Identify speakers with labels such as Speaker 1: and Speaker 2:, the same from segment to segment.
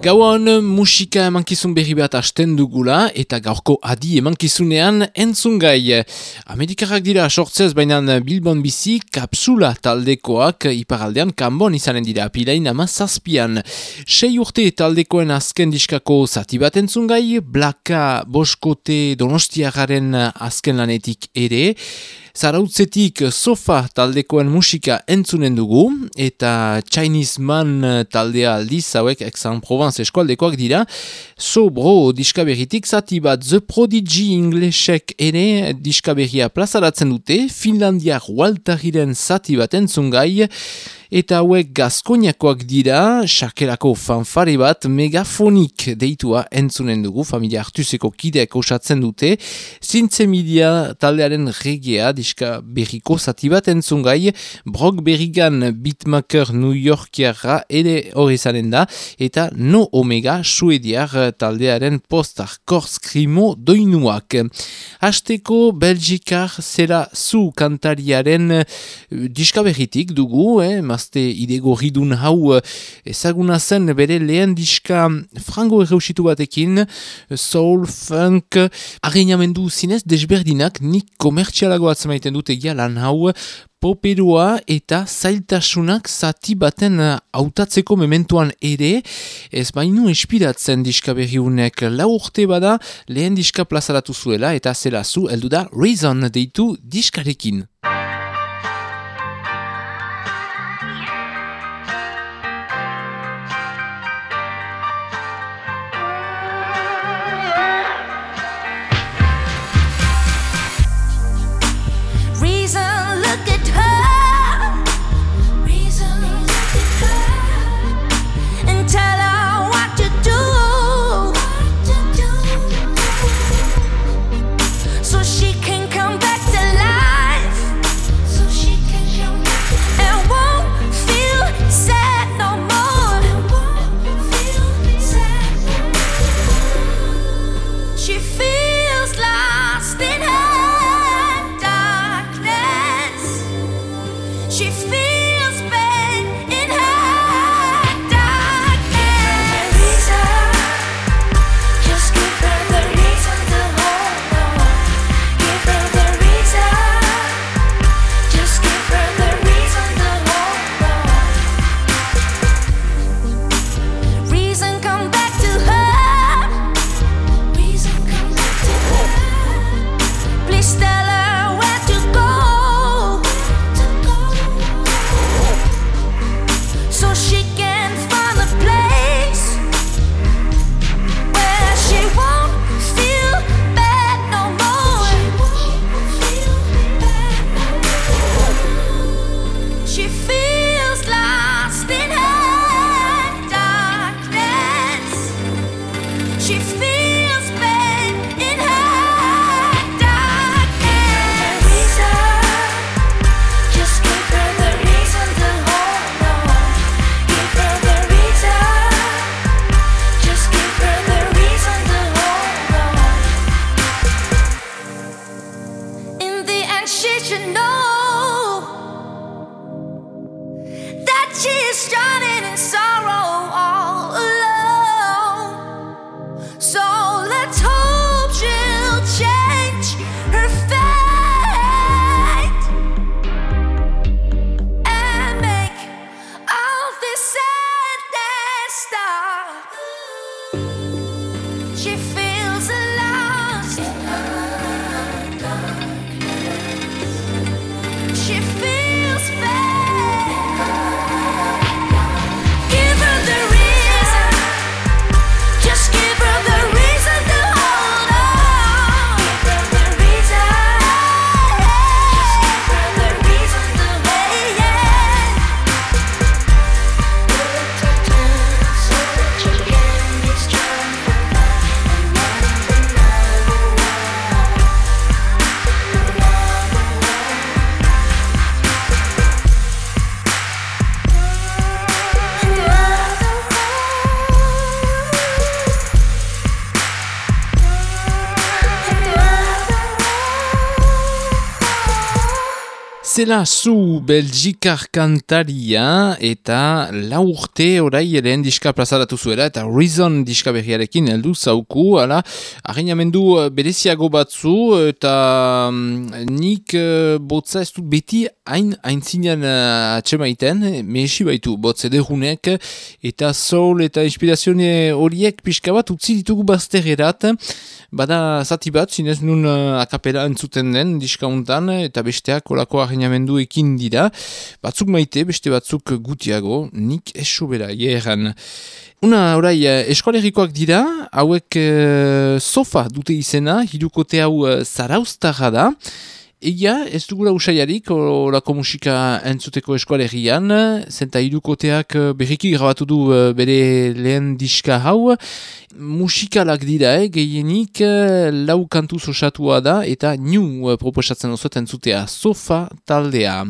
Speaker 1: Gauan musika emankizun berri bat hasten dugula eta gaurko adi emankizunean entzungai. Amerikarrak dira sortzez baina Bilbon bizi kapsula taldekoak iparaldean kanbon izanen dira apilain ama zazpian. Sei urte taldekoen azken diskako zati bat entzungai, blaka boskote donostiagaren azken lanetik ere, Zarautzetik sofa taldekoen musika entzunen dugu eta Chinese Man taldea aldiz hauek Aix-en-Provence eskualdekoak dira. So bro diska berritik zati bat The Prodigy Inglesek ere diska berria plazaratzen dute. Finlandiak Waltariren zati bat entzungai eta hauek gaskoniakoak dira, sakelako fanfare bat megafonik deitua entzunen dugu, familia hartuzeko kideak osatzen dute, zintze taldearen regea, diska berriko zati bat entzungai, Brock Berrigan beatmaker New Yorkiara ere hori zanen da, eta no omega suediar taldearen postar korskrimo doinuak. Hasteko Belgikar zera zu kantariaren diska berritik dugu, eh, gazte idegorridun hau eh, ezaguna zen bere lehen diska frango erreusitu batekin soul, funk arreinamendu zinez desberdinak nik atzemaiten dute lan hau poperua eta zailtasunak zati baten hautatzeko mementuan ere, ez bainu espiratzen diska berriunek lau urte bada lehen diska plazaratu zuela eta zela zu eldu da Reason deitu diskarekin. Zela zu Belgikar kantaria eta lau urte orai lehen diska plazaratu zuela eta Reason diska berriarekin heldu zauku, ala, arrainamendu eh, bereziago batzu eta mm, nik uh, botza ez dut beti hain aintzinean uh, atsemaiten, mehesi baitu botze derunek eta soul eta inspirazione horiek pixka bat utzi ditugu baztererat, bada zati bat, zinez nun uh, akapela entzuten den diskauntan eta besteak olako arrainamendu ekin dira, batzuk maite, beste batzuk gutiago, nik esobera jeran. Una orai eskoalerikoak dira, hauek uh, sofa dute izena, hirukote hau uh, zarauztarra da, Egia, ez dugula usaiarik orako musika entzuteko eskoalerian, zenta irukoteak berriki grabatu du bere lehen diska hau. Musikalak dira, eh, gehienik lau kantuz osatua da eta new proposatzen osoet entzutea sofa taldea.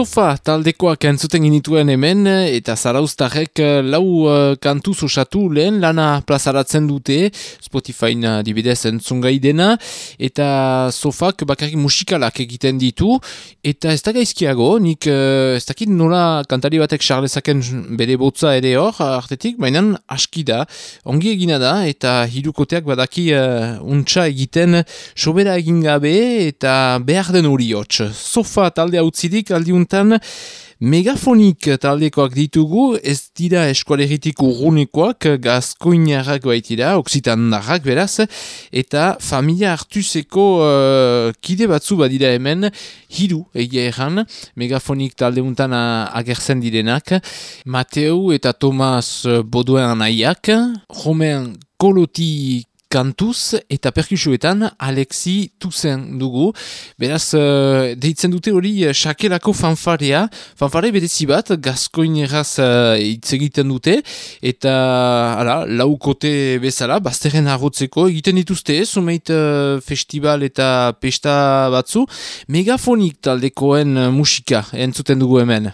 Speaker 1: Sofa taldekoak entzuten ginituen hemen eta zarauztarrek eh, lau uh, kantuz osatu lehen lana plazaratzen dute Spotify-na dibidez entzungai dena eta sofak bakarrik musikalak egiten ditu eta ez da gaizkiago nik uh, ez dakit nola kantari batek charlezaken bere botza ere hor artetik, baina aski da ongi egina da eta hirukoteak badaki uh, untxa egiten sobera egin gabe eta behar den hori hotx. Sofa talde utzidik aldi aldiuntan megafonik taldekoak ditugu, ez dira eskualeritik urrunekoak, gazkoinarrak baitira, oksitandarrak beraz, eta familia hartuzeko uh, kide batzu badira hemen, hiru egia erran, megafonik taldeuntan agertzen direnak, Mateu eta Tomas Boduen anaiak, Romain Koloti kantuz eta perkusuetan Alexi Tuzen dugu. Beraz, uh, deitzen dute hori uh, sakelako fanfarea, fanfare bedezi bat, gazkoin erraz uh, egiten dute, eta ala, laukote bezala, bazterren arrotzeko egiten dituzte, zumeit uh, festival eta pesta batzu, megafonik taldekoen musika entzuten dugu hemen.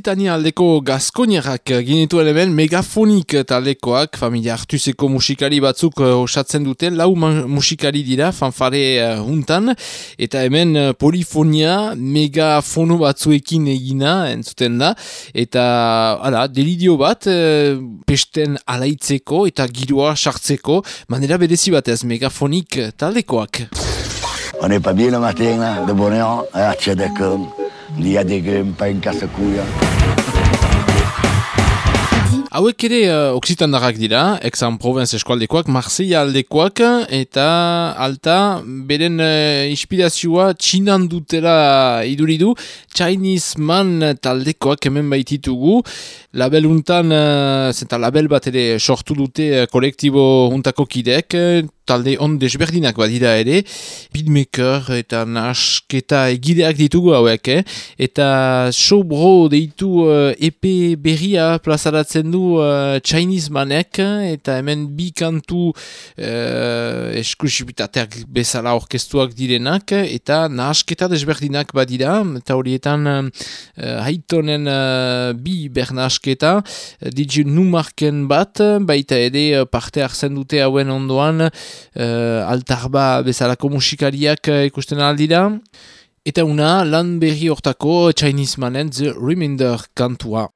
Speaker 1: Oksitania aldeko gaskoniarrak ginituen hemen megafonik taldekoak, familia hartuzeko musikari batzuk uh, osatzen dute, lau musikari dira fanfare uh, untan, eta hemen uh, polifonia megafono batzuekin egina entzuten da, eta ala, delidio bat uh, pesten alaitzeko eta giroa sartzeko, manera berezi batez megafonik taldekoak.
Speaker 2: On n'est pas bien le matin, de bonheur, à Y a grumes, pas une casse-couille.
Speaker 1: Hauek ere uh, oksitandarrak dira, Aix-en-Provence eskualdekoak, Marseilla aldekoak, eta alta, beren uh, inspirazioa txinan dutela iduridu, Chinese Man taldekoak hemen baititugu, label untan, uh, zenta label bat ere sortu dute uh, kolektibo untako kidek, talde on desberdinak badira ere, beatmaker eta nasketa egideak ditugu hauek, eh? eta showbro deitu uh, EP berria plazaratzen du uh, Chinese manek, eta hemen bi kantu uh, esklusibitateak bezala orkestuak direnak, eta nasketa desberdinak badira, eta horietan uh, haitonen uh, bi bernasketa, uh, digi numarken bat, baita ere parte hartzen dute hauen ondoan, uh, altarba bezalako musikariak uh, ikusten aldira, eta una lan berri hortako Chinese manen The Remainder kantua.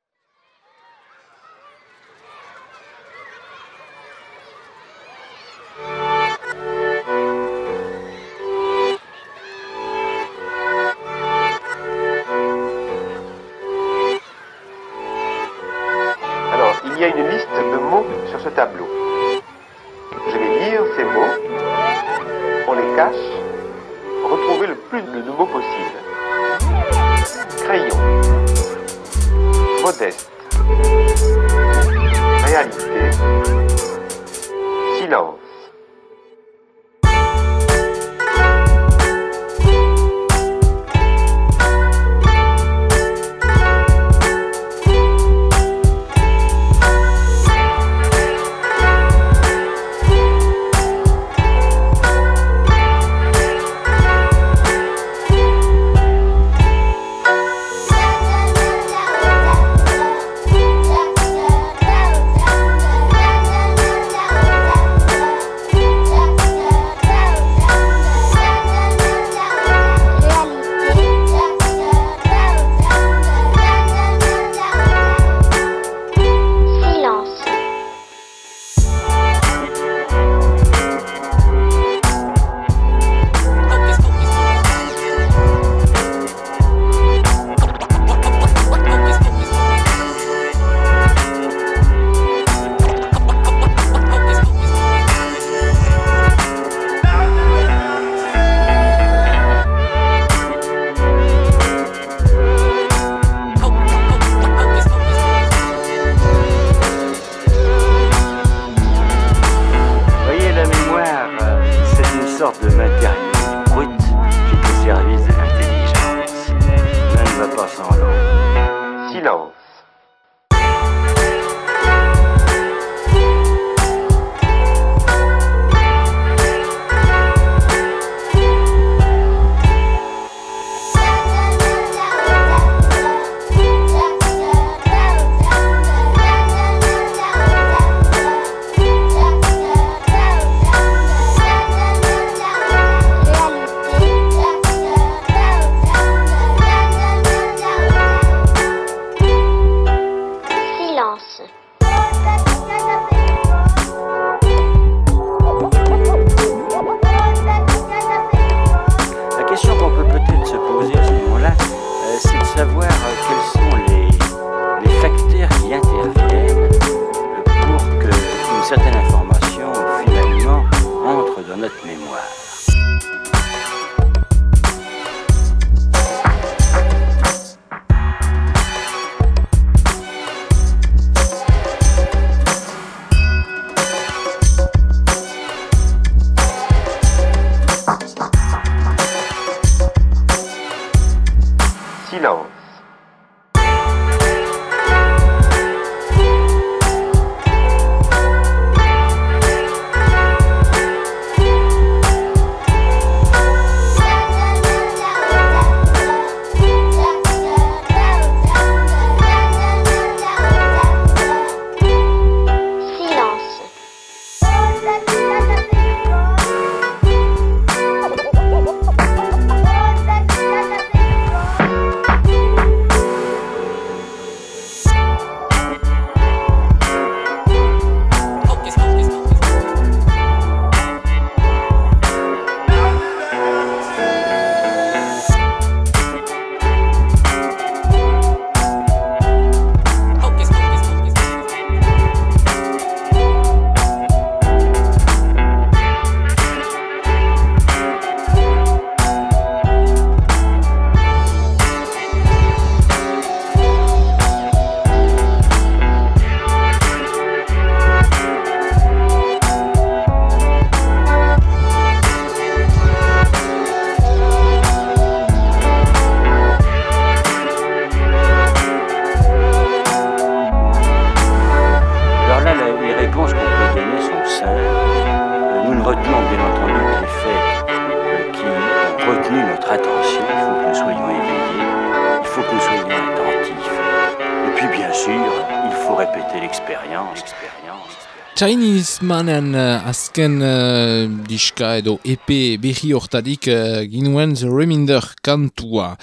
Speaker 1: Chinese Manen uh, azken uh, diska edo EP berri hortadik uh, ginuen The Reminder kantua.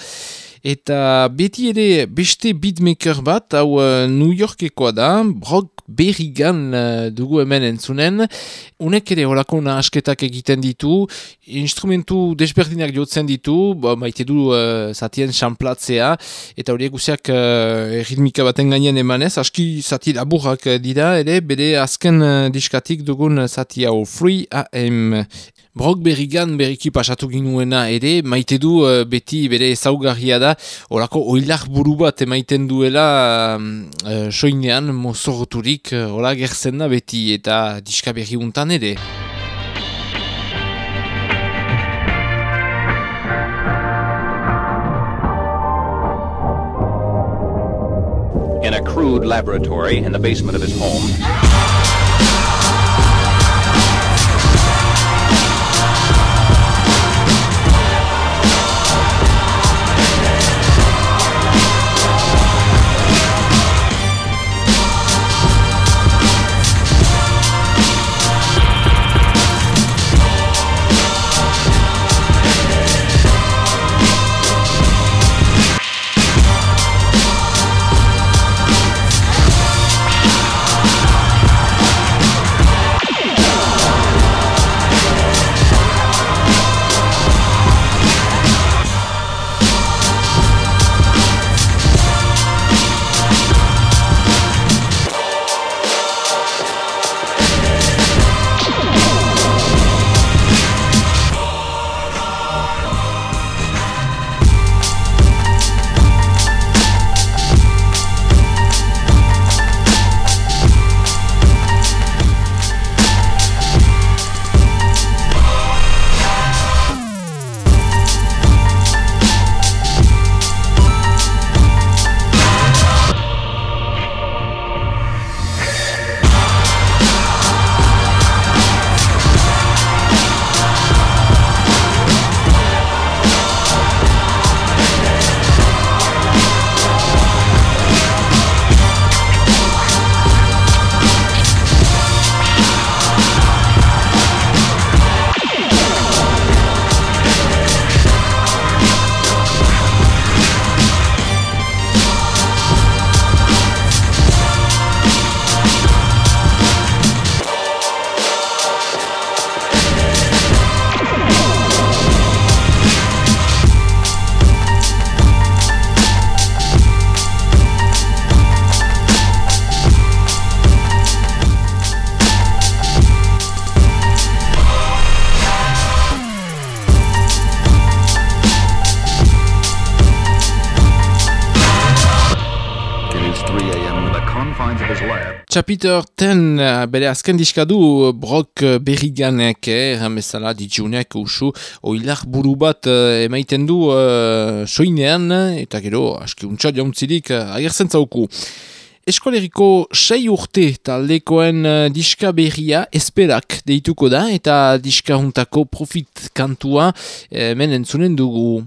Speaker 1: Eta beti ere beste beatmaker bat, hau uh, New Yorkekoa da, Brock Berrigan uh, dugu hemen entzunen. Unek ere horako nahasketak egiten ditu, instrumentu desberdinak jotzen ditu, ba, maite du uh, zatien xamplatzea, eta horiek guziak uh, ritmika baten gainean emanez, aski zati laburrak dira, ere bere azken uh, diskatik dugun zati hau Free AM. Brok berrigan berriki pasatu ginuena ere, maite du uh, beti bere ezaugarria da, orako oilar buru bat emaiten duela uh, soinean mozorturik, uh, ora gertzen da beti eta diska berri untan ere.
Speaker 3: in a crude laboratory in the basement of his home.
Speaker 4: Lab.
Speaker 1: Chapiter 10 uh, bere azken diskadu uh, Brock uh, Berriganek, eh, bezala ditxunek usu, oilar buru bat uh, emaiten du uh, soinean, eta gero, aski untsa jauntzirik uh, agertzen zauku. Eskoleriko sei urte taldekoen uh, diska berria esperak deituko da, eta diska juntako profit kantua eh, hemen entzunen dugu.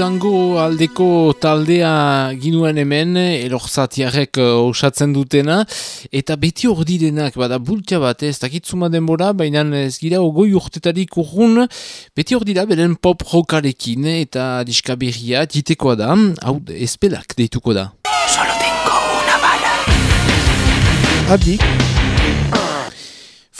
Speaker 1: Durango aldeko taldea ginuen hemen, elorzatiarek uh, osatzen dutena, eta beti hor direnak, bada bultia bat, ez dakitzuma denbora, baina ez gira ogoi urtetarik urrun, beti hor dira beren pop rockarekin, eta diska berria da, hau espelak deituko da.
Speaker 5: Solo tengo una bala.
Speaker 1: Adik.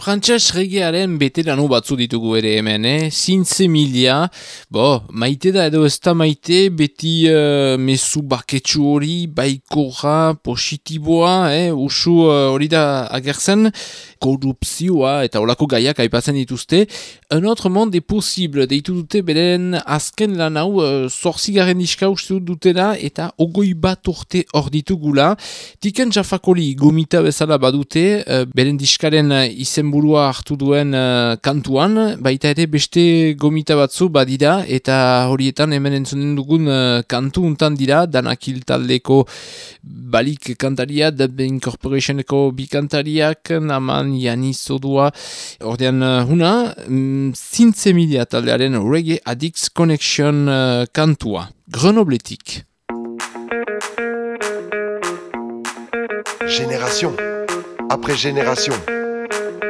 Speaker 1: Frantxas regearen beterano batzu ditugu ere hemen, eh? Zintze milia, bo, maite da edo ez da maite, beti uh, mesu baketsu hori, baikorra, positiboa, eh? usu uh, hori da agertzen, korrupzioa eta olako gaiak aipatzen dituzte. Un autre monde est possible, deitu dute beren azken lan hau, uh, diska uste dutela, eta ogoi bat urte hor ditugula. Tiken Jafakoli gomita bezala badute, uh, beren diskaren uh, izenburua hartu duen uh, kantuan, baita ere beste gomita batzu badira, eta horietan hemen entzunen dugun uh, kantu untan dira, danakil taldeko balik kantaria, Dub Incorporationeko bi kantariak, naman Jani Zodua, ordean uh, huna, mm, zintze milia taldearen Reggae Addicts Connection uh, kantua, Grenobletik.
Speaker 6: Génération après génération,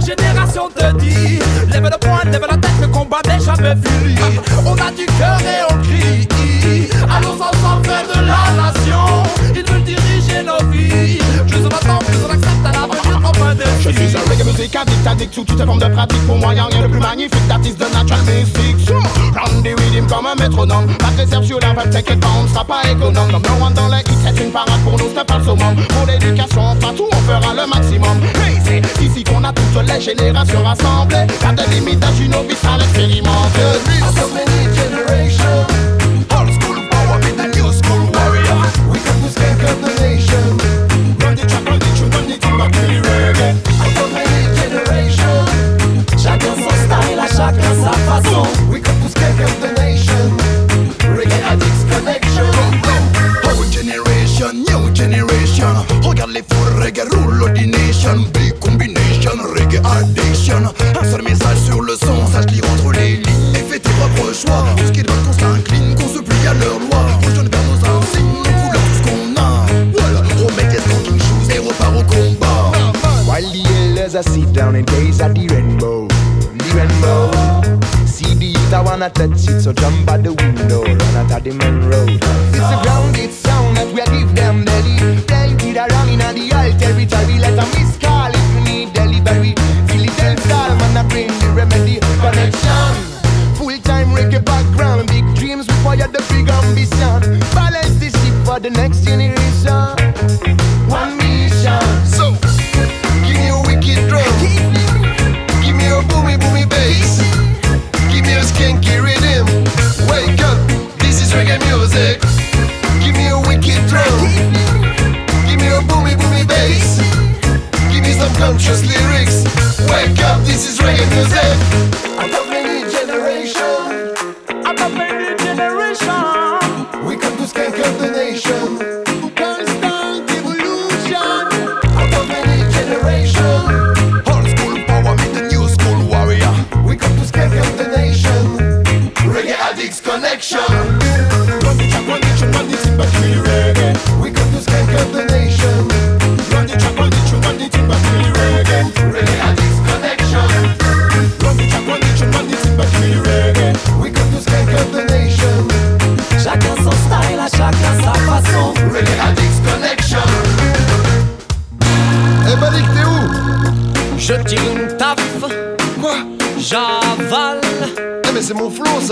Speaker 5: L'intergénération te dit Lève le poing, lève la tête, le combat n'est jamais fini. On a du cœur et on crie. Allons ensemble faire de la nation. Ils veulent diriger nos vies. Je se m'attends, plus on accepte
Speaker 7: Je suis un reggae music addict, addict sous toutes formes de pratique Pour moi y'a rien de plus magnifique d'artiste de natural music Run rhythm comme un métronome. Pas de réserve sur la vibe, t'inquiète pas, on ne sera pas économe. Number one dans les hits, c'est une parade pour nous, c'est pas le summum Pour l'éducation, partout on fera le maximum. Hey, c'est ici qu'on a toutes les générations rassemblées. Pas de limite d'âge, une novice à l'expérimente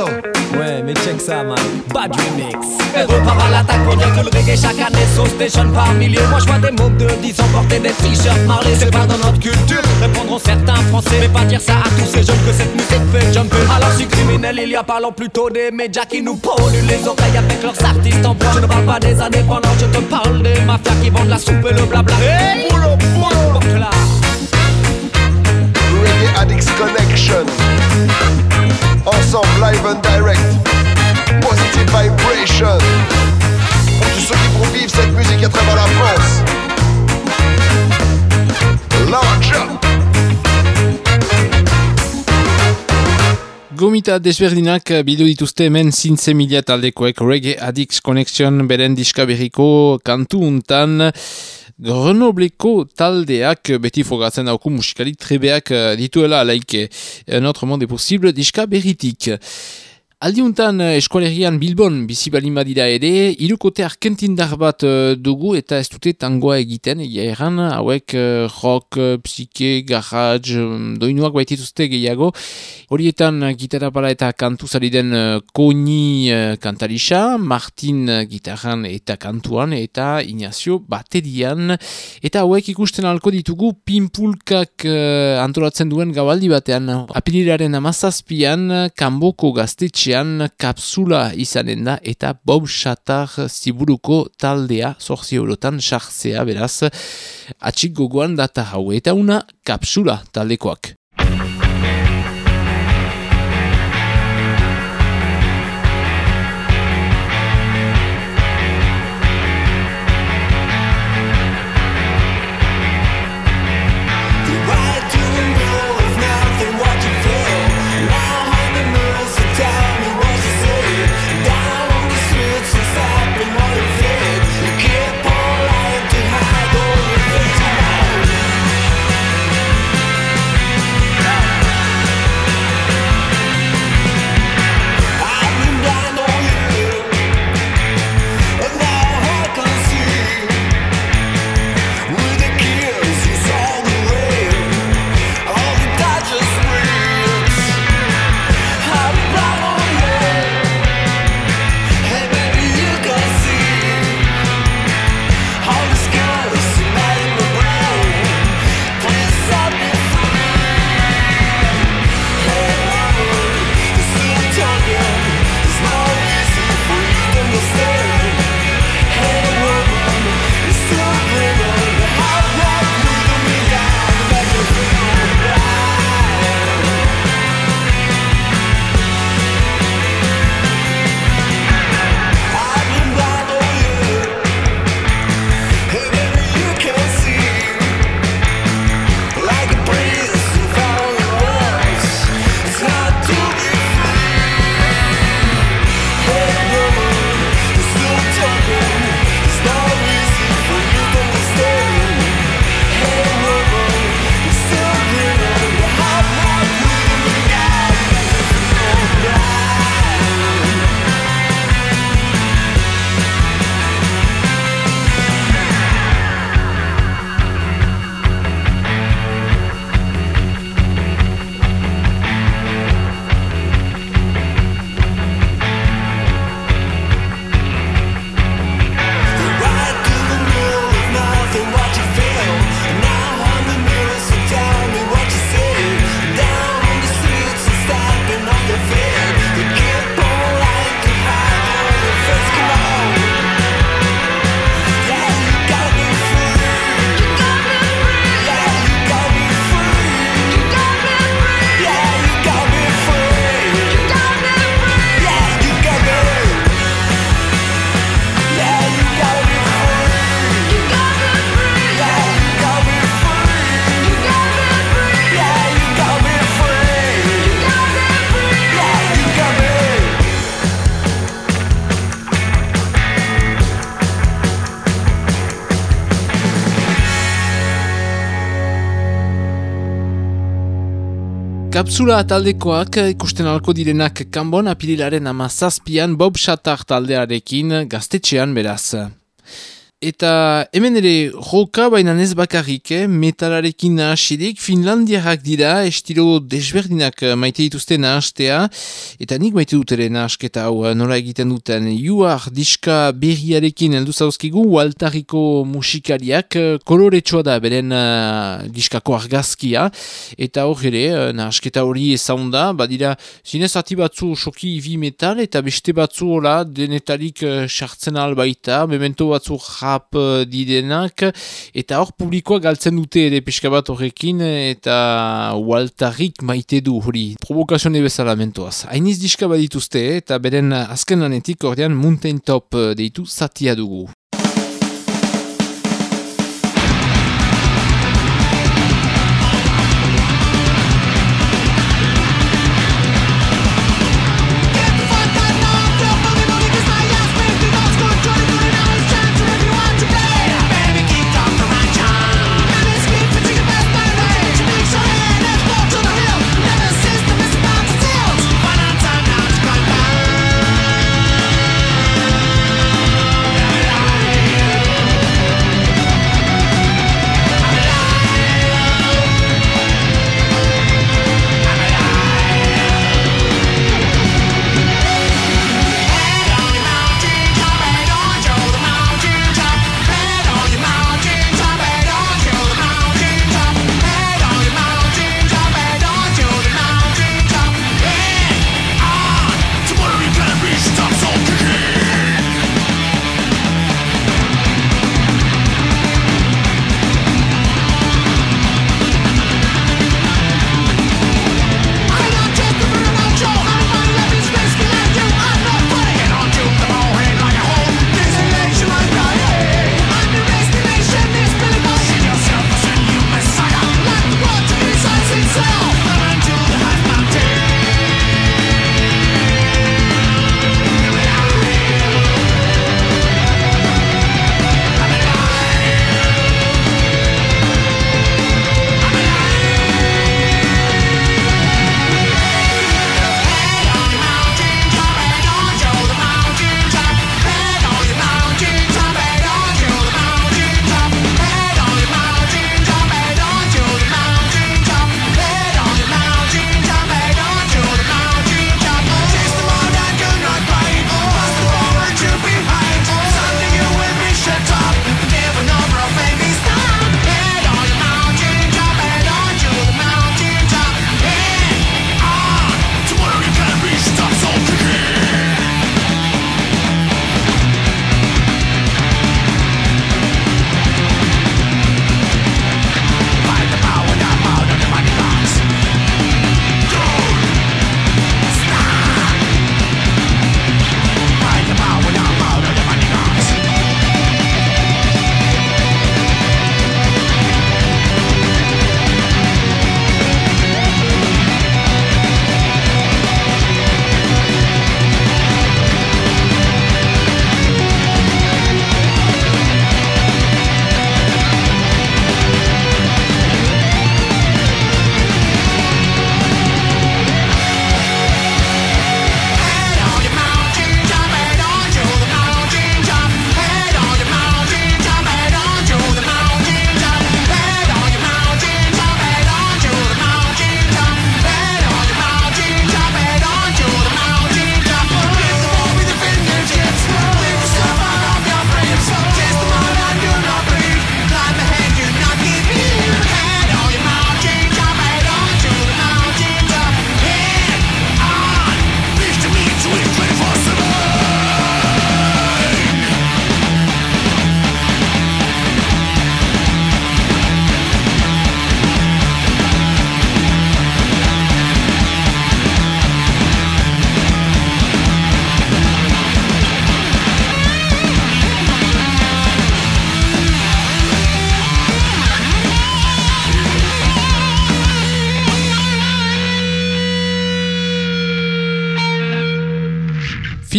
Speaker 5: Ouais, mais check ça, man. Bad remix. Et repart à l'attaque pour dire que le reggae chaque année sauce station par milliers. Moi, je vois des mômes de 10 ans porter des t-shirts Marley. C'est pas dans notre culture. Répondre entendront certains français Mais pas dire ça à tous ces jeunes que cette musique fait jumper Alors si criminel il y a parlons plutôt des médias qui nous polluent les oreilles avec leurs artistes en bois Je ne parle pas des indépendants, je te parle des mafias qui vendent la soupe et le blabla Hey, boulot, boulot,
Speaker 6: Reggae Addicts Connection. Ensemble, live and direct. Positive vibration. Pour tous ceux qui vont vivre cette musique à travers la France. Large up.
Speaker 8: Gomita desberdinak bildu dituzte hemen zintze mila taldekoek Reggae Addicts Connection beren diska berriko kantu untan Grenobleko taldeak beti fogatzen dauku musikali trebeak dituela alaike Un autre monde est possible diska berritik. Aldiuntan eh, eskualerian Bilbon bizi balin badira ere, irukote arkentindar bat eh, dugu eta ez dute tangoa egiten, egia erran, hauek eh, rock, psike, garage, mm, doinuak baitituzte gehiago. Horietan gitarra pala eta kantu zari den Koni kantarisa, Martin gitarran eta kantuan, eta Ignacio baterian. Eta hauek ikusten alko ditugu pinpulkak eh, antolatzen duen gabaldi batean. Apirilaren amazazpian, kanboko gaztetxean kapsula izanen da eta Bob Shatar ziburuko taldea zorzi eurotan sartzea beraz atxik gogoan data hau eta una kapsula taldekoak. Kapsula taldekoak ikusten alko direnak kanbon apirilaren ama zazpian Bob Shatar taldearekin gaztetxean beraz.
Speaker 9: Eta hemen ere roka baina ez bakarrik, eh? metalarekin nahasirik, Finlandiarrak dira, estilo desberdinak eh, maite dituzte nahastea, eta nik maite dut ere nahasketa hau eh, nola egiten duten. Juar diska berriarekin heldu zauzkigu, waltariko musikariak, eh, koloretsua da beren uh, diskako argazkia, eta hor ere, uh, nahasketa hori ezaunda, badira, zinez ati batzu soki ibi metal, eta beste batzu hola denetarik uh, sartzen albaita, memento batzu rap uh, didenak, eta hor publikoa galtzen dute ere pixka bat horrekin, eta Waltarik maite du hori provokazione bezala mentoaz. Hainiz diska badituzte, eta beren azken lanetik ordean Mountain Top uh, deitu zatia dugu.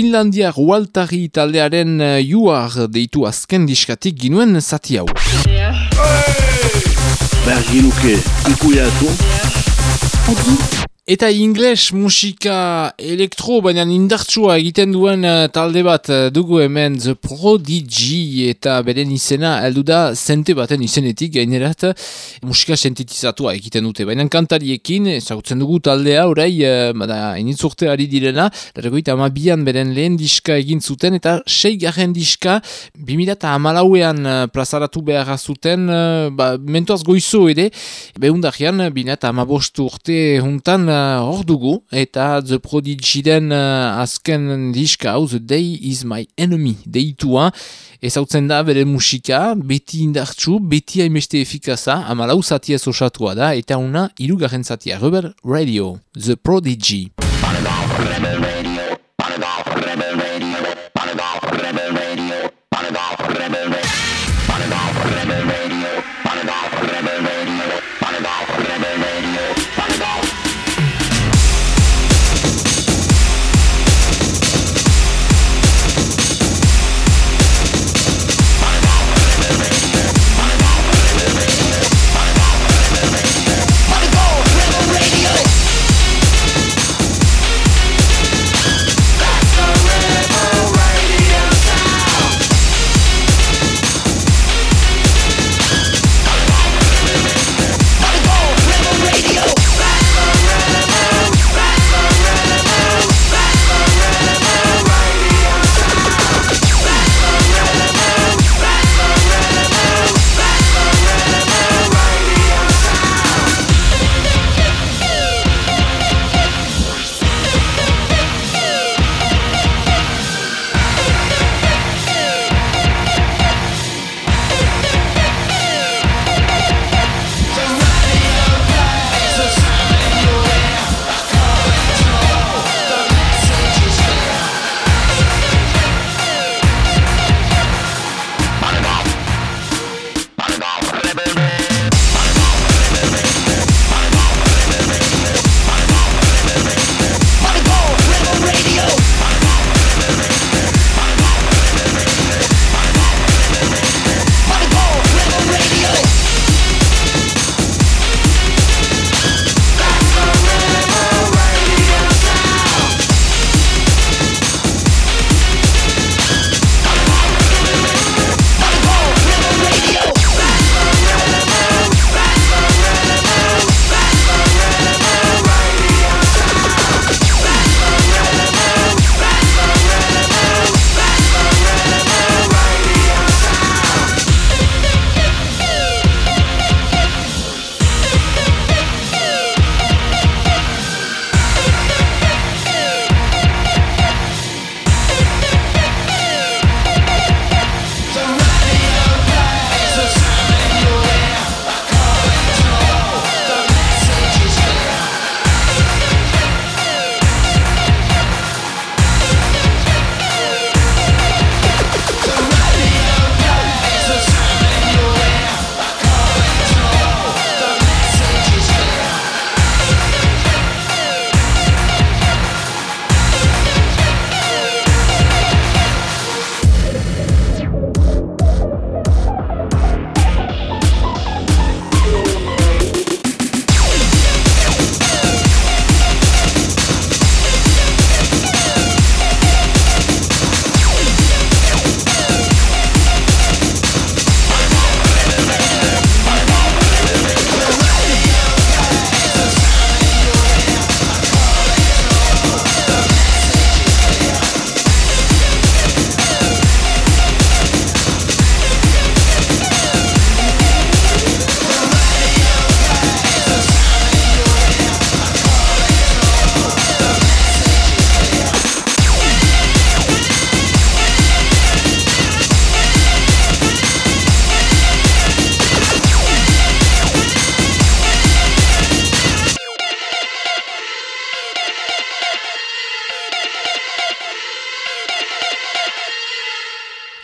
Speaker 9: Finlandiar Waltari taldearen juar deitu azken diskatik ginuen zati hau.
Speaker 10: Behar ginuke ikuiatu.
Speaker 1: Adi Eta ingles musika elektro, baina indartsua egiten duen eh, talde bat eh, dugu hemen The Prodigy eta beren izena heldu da zente baten izenetik gainerat musika sintetizatua egiten dute. Baina kantariekin, ezagutzen dugu taldea, orai, uh, bada, initzurte ari direla, largoita amabian beren lehen diska egin zuten eta sei garen diska, bimila eta amalauean plazaratu behar zuten, ba, mentoaz goizo ere, behundakian, bimila eta amabostu urte uh, hor dugu, eta The Prodigyren uh, azken diska hau The Day Is My Enemy deitua, ezautzen da bere musika, beti indartsu, beti haimeste efikaza, amalau zatiez osatua da, eta una irugarren zatia, Rebel Radio, The Prodigy. Rebel Radio, Rebel Radio, Rebel Radio, Rebel Radio.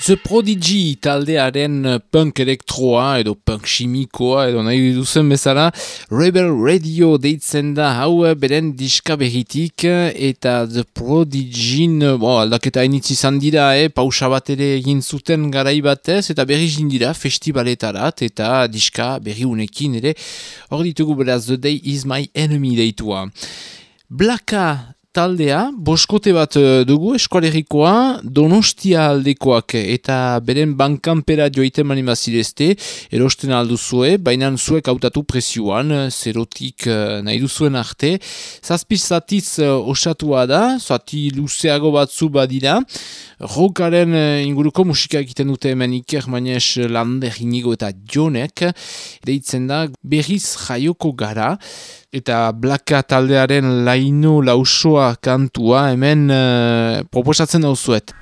Speaker 1: The Prodigy taldearen punk elektroa edo punk chimikoa edo nahi duzen bezala Rebel Radio deitzen da hau beren diska berritik eta The Prodigy bo, aldaketa initz izan dira eh, pausa bat ere egin zuten garai batez eta berri dira festivaletarat eta diska berri unekin ere. Hor ditugu beraz The Day Is My Enemy deitua. Blaka taldea, boskote bat eh, dugu eskualerikoa, donostia aldekoak eta beren bankanpera joiten mani mazirezte, erosten alduzue, baina zuek hautatu presioan, zerotik eh, nahi duzuen arte. Zazpiz zatiz osatua da, zati luzeago batzu badira, Rokaren inguruko musika egiten dute hemen Iker Manes Lander inigo eta Jonek, deitzen da berriz jaioko gara, eta blaka taldearen laino lausoa kantua hemen uh, proposatzen dauzuet.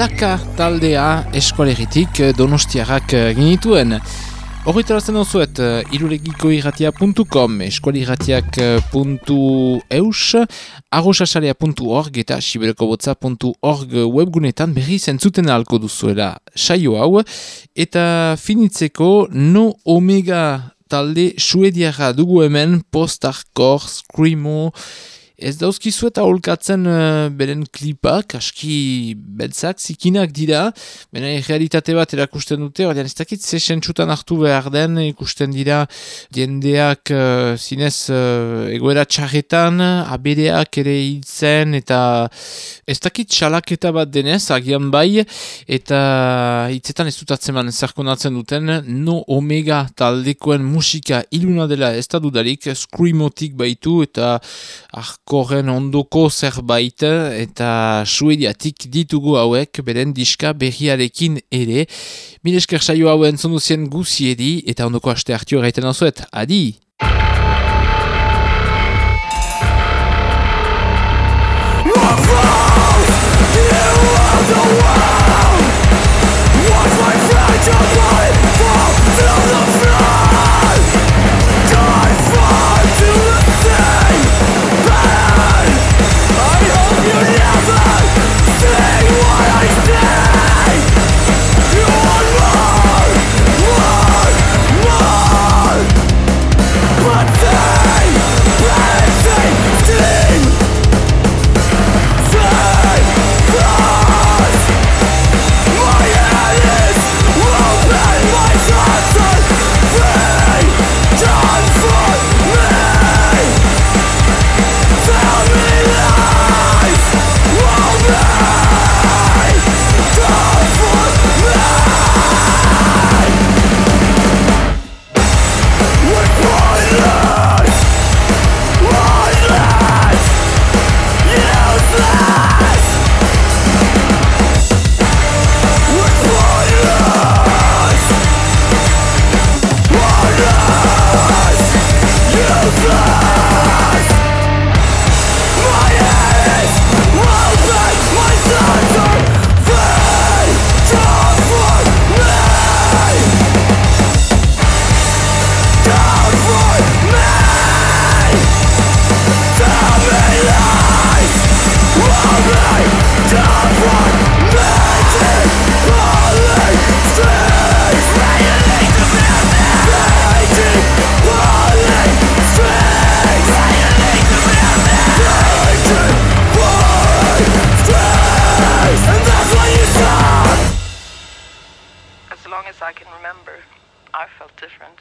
Speaker 1: Blaka taldea eskualeritik eh, donostiarrak eh, genituen. Horretarazten dozuet, uh, irulegikoirratia.com, eskualirratiak.eus, arrosasalea.org eta sibelkobotza.org webgunetan berri zentzuten ahalko duzuela saio hau. Eta finitzeko, no omega talde suediara dugu hemen post-hardcore, screamo, Ez dauzkizu eta holkatzen uh, beren klipak, aski beltzak, zikinak dira, bena realitate bat erakusten dute, ordean ez dakit ze sentsutan hartu behar den, ikusten dira jendeak uh, zinez uh, egoera txarretan, abereak ere hiltzen, eta ez dakit txalaketa bat denez, agian bai, eta hitzetan ez dutatzen man zerkonatzen duten, no omega taldekoen musika iluna dela ez da dudarik, screamotik baitu, eta korren ondoko zerbait eta suediatik ditugu hauek beren diska berriarekin ere. Milesker saio hau entzondu zien guziedi eta ondoko aste hartio gaiten azuet. Adi!
Speaker 11: I can remember, I felt different.